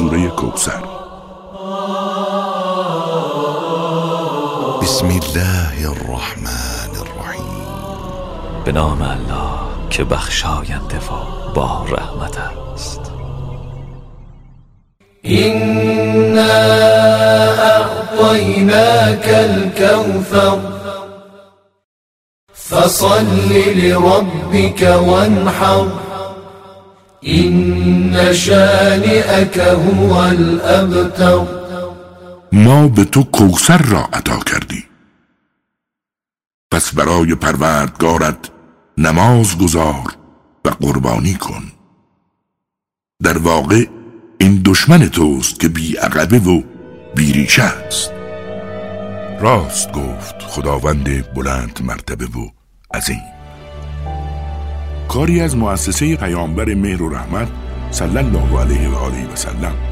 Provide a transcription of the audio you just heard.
سوره کوسر بسم الله الرحمن الرحیم. به نام الله که بخشاینده و با رحمت است. إنا أعطيناك الكوثر. فصل لربك وانحر. شانئك هو ما به تو کوسر را عطا کردی. پس برای پروردگارت نماز گذار و قربانی کن. در واقع این دشمن توست که بی عقبه و بیریشه است. راست گفت خداوند بلند مرتبه و عظیم. کاری از مؤسسه پیامبر مهر و رحمت صلی الله علیه و آله و سلم